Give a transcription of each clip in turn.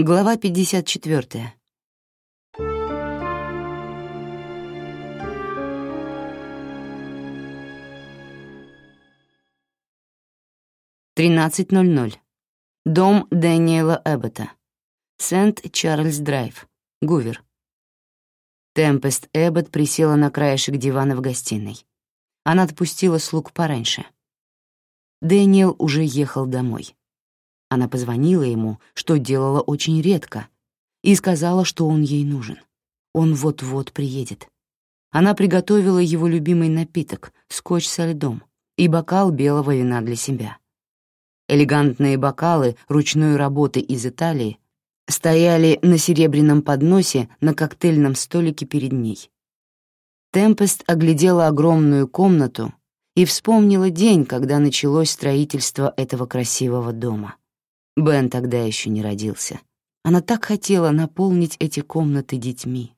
Глава 54. Тринадцать ноль ноль. Дом Дэниела Эббота. Сент-Чарльз-Драйв. Гувер. Темпест Эббот присела на краешек дивана в гостиной. Она отпустила слуг пораньше. Дэниел уже ехал домой. Она позвонила ему, что делала очень редко, и сказала, что он ей нужен. Он вот-вот приедет. Она приготовила его любимый напиток — скотч со льдом и бокал белого вина для себя. Элегантные бокалы ручной работы из Италии стояли на серебряном подносе на коктейльном столике перед ней. Темпест оглядела огромную комнату и вспомнила день, когда началось строительство этого красивого дома. Бен тогда еще не родился. Она так хотела наполнить эти комнаты детьми.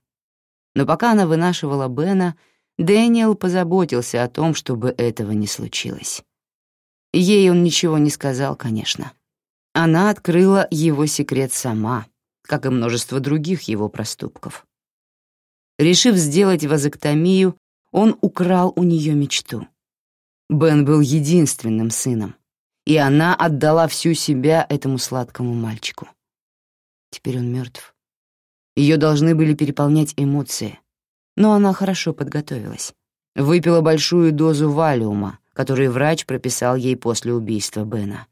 Но пока она вынашивала Бена, Дэниел позаботился о том, чтобы этого не случилось. Ей он ничего не сказал, конечно. Она открыла его секрет сама, как и множество других его проступков. Решив сделать вазоктомию, он украл у нее мечту. Бен был единственным сыном, и она отдала всю себя этому сладкому мальчику. Теперь он мертв. Ее должны были переполнять эмоции, но она хорошо подготовилась. Выпила большую дозу валиума, который врач прописал ей после убийства Бена.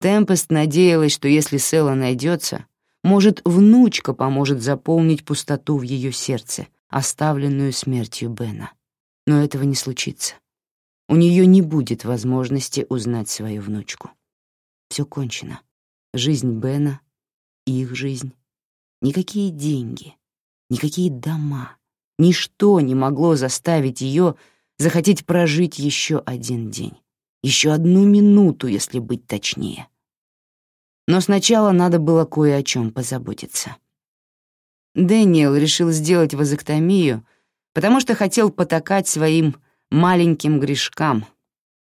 Темпест надеялась, что если Села найдется, может, внучка поможет заполнить пустоту в ее сердце, оставленную смертью Бена. Но этого не случится у нее не будет возможности узнать свою внучку. Все кончено. Жизнь Бена, их жизнь. Никакие деньги, никакие дома, ничто не могло заставить ее захотеть прожить еще один день, еще одну минуту, если быть точнее. Но сначала надо было кое о чем позаботиться. Дэниел решил сделать вазоктомию, потому что хотел потакать своим маленьким грешкам,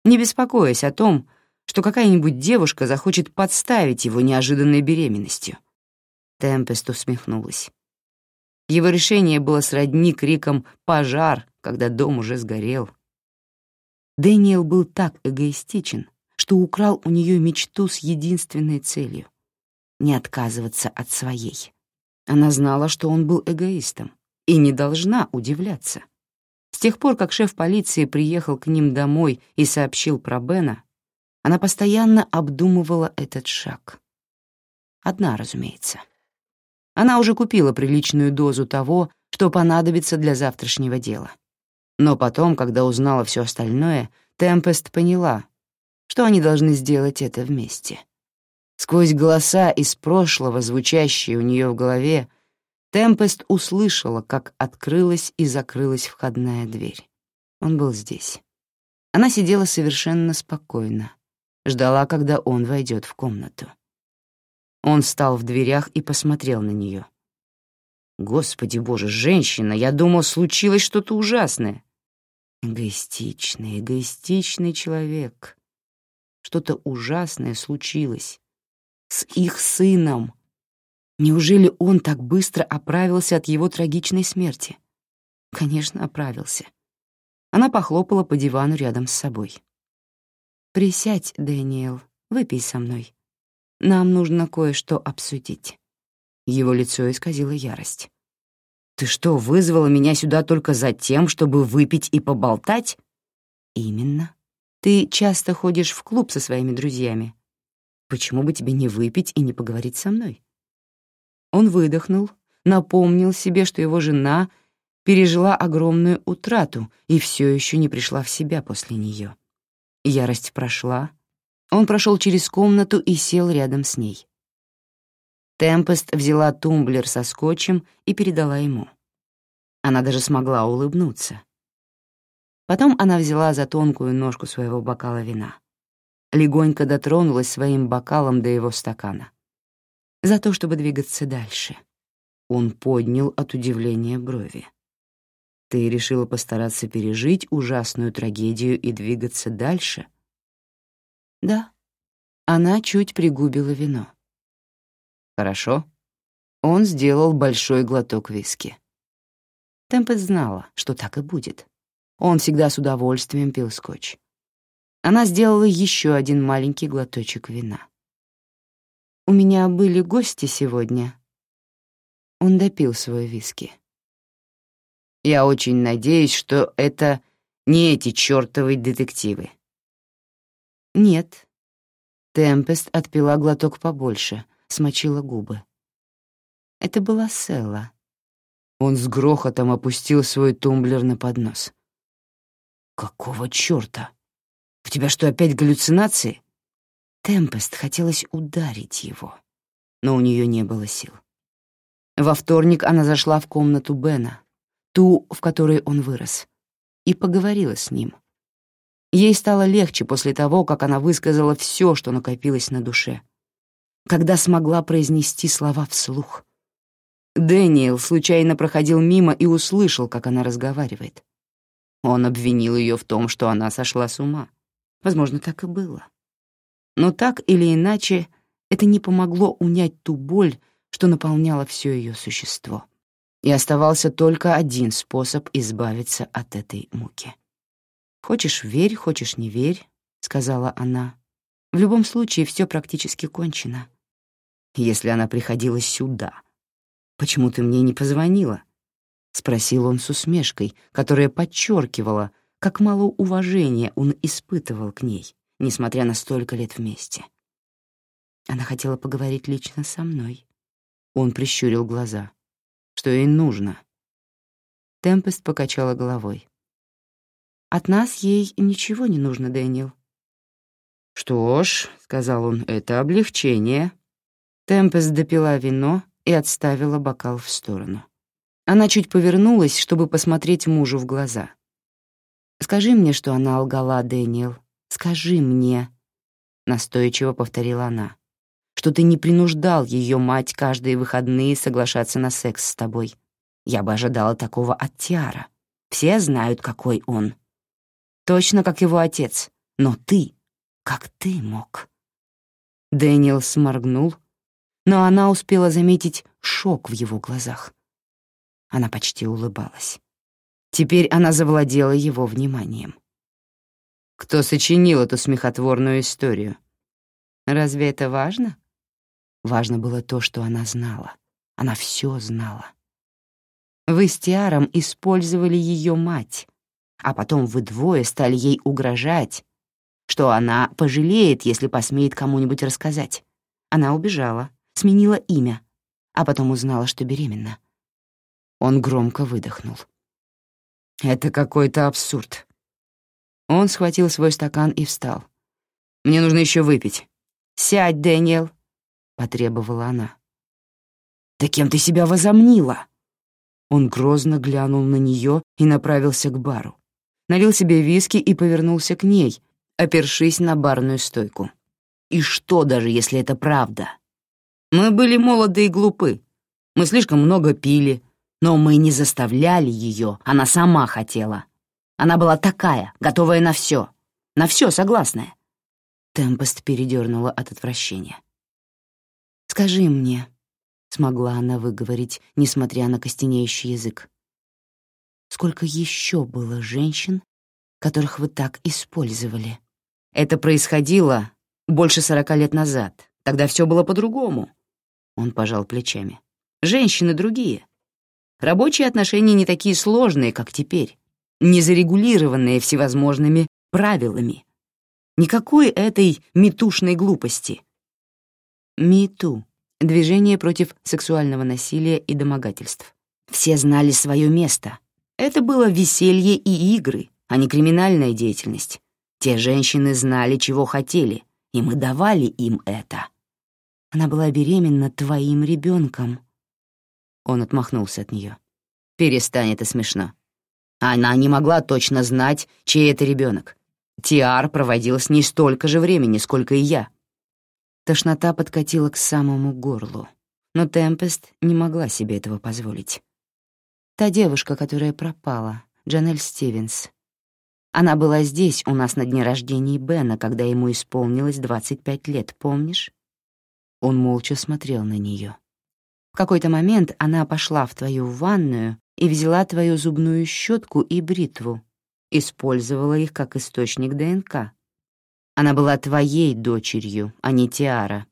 не беспокоясь о том, что какая-нибудь девушка захочет подставить его неожиданной беременностью. Темпест усмехнулась. Его решение было сродни криком «пожар», когда дом уже сгорел. Дэниел был так эгоистичен, что украл у нее мечту с единственной целью — не отказываться от своей. Она знала, что он был эгоистом, и не должна удивляться. С тех пор, как шеф полиции приехал к ним домой и сообщил про Бена, она постоянно обдумывала этот шаг. Одна, разумеется. Она уже купила приличную дозу того, что понадобится для завтрашнего дела. Но потом, когда узнала все остальное, Темпест поняла, что они должны сделать это вместе. Сквозь голоса из прошлого, звучащие у нее в голове, Темпест услышала, как открылась и закрылась входная дверь. Он был здесь. Она сидела совершенно спокойно, ждала, когда он войдет в комнату. Он встал в дверях и посмотрел на нее. «Господи боже, женщина, я думал, случилось что-то ужасное». Эгоистичный, эгоистичный человек. Что-то ужасное случилось. С их сыном. Неужели он так быстро оправился от его трагичной смерти? Конечно, оправился. Она похлопала по дивану рядом с собой. «Присядь, Дэниел, выпей со мной. Нам нужно кое-что обсудить». Его лицо исказило ярость. «Ты что, вызвала меня сюда только за тем, чтобы выпить и поболтать?» «Именно. Ты часто ходишь в клуб со своими друзьями. Почему бы тебе не выпить и не поговорить со мной?» Он выдохнул, напомнил себе, что его жена пережила огромную утрату и все еще не пришла в себя после нее. Ярость прошла. Он прошел через комнату и сел рядом с ней. Темпест взяла тумблер со скотчем и передала ему. Она даже смогла улыбнуться. Потом она взяла за тонкую ножку своего бокала вина. Легонько дотронулась своим бокалом до его стакана за то, чтобы двигаться дальше. Он поднял от удивления брови. Ты решила постараться пережить ужасную трагедию и двигаться дальше? Да. Она чуть пригубила вино. Хорошо. Он сделал большой глоток виски. Темпет знала, что так и будет. Он всегда с удовольствием пил скотч. Она сделала еще один маленький глоточек вина. «У меня были гости сегодня». Он допил свой виски. «Я очень надеюсь, что это не эти чертовы детективы». «Нет». Темпест отпила глоток побольше, смочила губы. Это была Селла. Он с грохотом опустил свой тумблер на поднос. «Какого чёрта? У тебя что, опять галлюцинации?» Темпест хотелось ударить его, но у нее не было сил. Во вторник она зашла в комнату Бена, ту, в которой он вырос, и поговорила с ним. Ей стало легче после того, как она высказала все, что накопилось на душе, когда смогла произнести слова вслух. Дэниел случайно проходил мимо и услышал, как она разговаривает. Он обвинил ее в том, что она сошла с ума. Возможно, так и было. Но так или иначе, это не помогло унять ту боль, что наполняла все ее существо. И оставался только один способ избавиться от этой муки. «Хочешь — верь, хочешь — не верь», — сказала она. «В любом случае, все практически кончено. Если она приходила сюда, почему ты мне не позвонила?» — спросил он с усмешкой, которая подчеркивала, как мало уважения он испытывал к ней, несмотря на столько лет вместе. Она хотела поговорить лично со мной. Он прищурил глаза. Что ей нужно? Темпест покачала головой. От нас ей ничего не нужно, Дэниел. «Что ж», — сказал он, — «это облегчение». Темпест допила вино и отставила бокал в сторону. Она чуть повернулась, чтобы посмотреть мужу в глаза. «Скажи мне, что она лгала, Дэниел. Скажи мне», — настойчиво повторила она, «что ты не принуждал ее мать каждые выходные соглашаться на секс с тобой. Я бы ожидала такого от Тиара. Все знают, какой он. Точно как его отец. Но ты, как ты мог?» Дэниел сморгнул, но она успела заметить шок в его глазах. Она почти улыбалась. Теперь она завладела его вниманием. Кто сочинил эту смехотворную историю? Разве это важно? Важно было то, что она знала. Она все знала. Вы с Тиаром использовали ее мать, а потом вы двое стали ей угрожать, что она пожалеет, если посмеет кому-нибудь рассказать. Она убежала, сменила имя, а потом узнала, что беременна. Он громко выдохнул. «Это какой-то абсурд». Он схватил свой стакан и встал. «Мне нужно еще выпить». «Сядь, Дэниел», — потребовала она. «Да кем ты себя возомнила?» Он грозно глянул на нее и направился к бару. Налил себе виски и повернулся к ней, опершись на барную стойку. «И что даже, если это правда? Мы были молоды и глупы. Мы слишком много пили, но мы не заставляли ее, она сама хотела. Она была такая, готовая на все, на все согласная. Темпест передернула от отвращения. «Скажи мне», — смогла она выговорить, несмотря на костенеющий язык, «сколько еще было женщин, которых вы так использовали?» «Это происходило больше сорока лет назад. Тогда все было по-другому». Он пожал плечами. «Женщины другие. Рабочие отношения не такие сложные, как теперь, не зарегулированные всевозможными правилами. Никакой этой метушной глупости. Миту — движение против сексуального насилия и домогательств. Все знали свое место. Это было веселье и игры, а не криминальная деятельность. Те женщины знали, чего хотели, и мы давали им это. Она была беременна твоим ребенком, он отмахнулся от нее. «Перестань, это смешно. Она не могла точно знать, чей это ребенок. Тиар проводил с ней столько же времени, сколько и я». Тошнота подкатила к самому горлу, но Темпест не могла себе этого позволить. Та девушка, которая пропала, Джанель Стивенс. Она была здесь у нас на дне рождения Бена, когда ему исполнилось 25 лет, помнишь? Он молча смотрел на нее. В какой-то момент она пошла в твою ванную и взяла твою зубную щетку и бритву, использовала их как источник ДНК. Она была твоей дочерью, а не Тиара.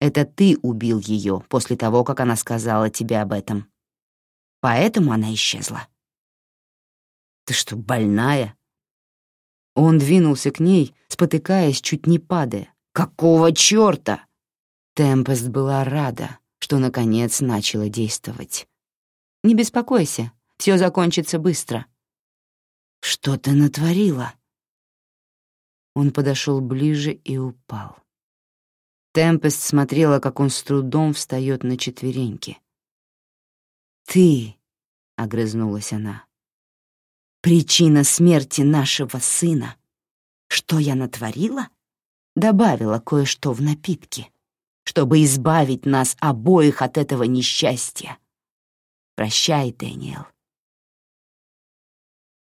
Это ты убил ее после того, как она сказала тебе об этом. Поэтому она исчезла. Ты что, больная? Он двинулся к ней, спотыкаясь, чуть не падая. Какого чёрта? Темпест была рада, что наконец начала действовать. «Не беспокойся, все закончится быстро». «Что ты натворила?» Он подошел ближе и упал. Темпест смотрела, как он с трудом встает на четвереньки. «Ты», — огрызнулась она, — «причина смерти нашего сына. Что я натворила?» Добавила кое-что в напитки чтобы избавить нас обоих от этого несчастья. Прощай, Дэниел.